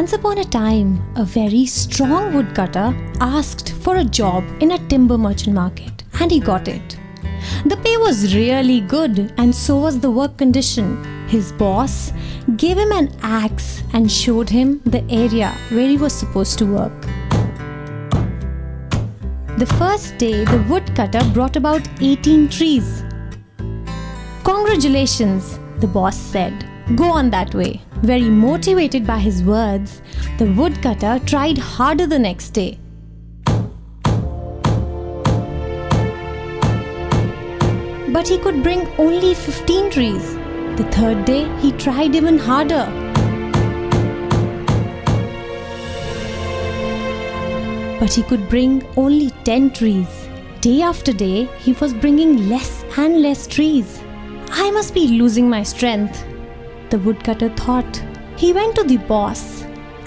Once upon a time, a very strong woodcutter asked for a job in a timber merchant market and he got it. The pay was really good and so was the work condition. His boss gave him an axe and showed him the area where he was supposed to work. The first day, the woodcutter brought about 18 trees. Congratulations, the boss said. Go on that way. Very motivated by his words, the woodcutter tried harder the next day. But he could bring only 15 trees. The third day, he tried even harder. But he could bring only 10 trees. Day after day, he was bringing less and less trees. I must be losing my strength the woodcutter thought. He went to the boss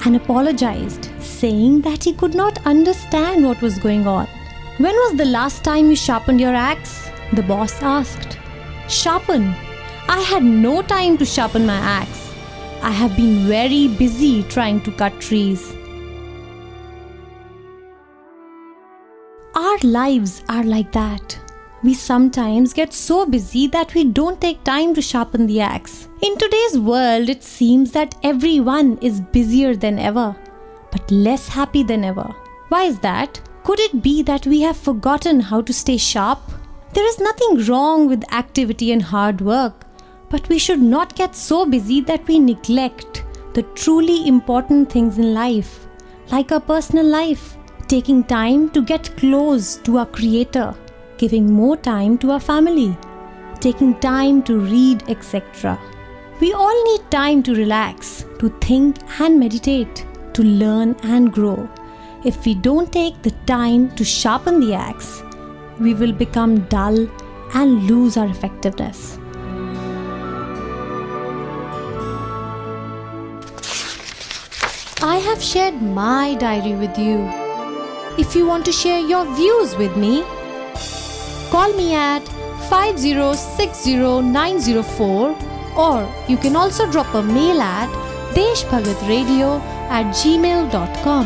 and apologized, saying that he could not understand what was going on. When was the last time you sharpened your axe? The boss asked. Sharpen? I had no time to sharpen my axe. I have been very busy trying to cut trees. Our lives are like that. We sometimes get so busy that we don't take time to sharpen the axe. In today's world, it seems that everyone is busier than ever, but less happy than ever. Why is that? Could it be that we have forgotten how to stay sharp? There is nothing wrong with activity and hard work, but we should not get so busy that we neglect the truly important things in life, like our personal life, taking time to get close to our Creator, giving more time to our family, taking time to read, etc. We all need time to relax, to think and meditate, to learn and grow. If we don't take the time to sharpen the axe, we will become dull and lose our effectiveness. I have shared my diary with you. If you want to share your views with me, call me at 5060904 or you can also drop a mail at deshbhagatradio at gmail.com.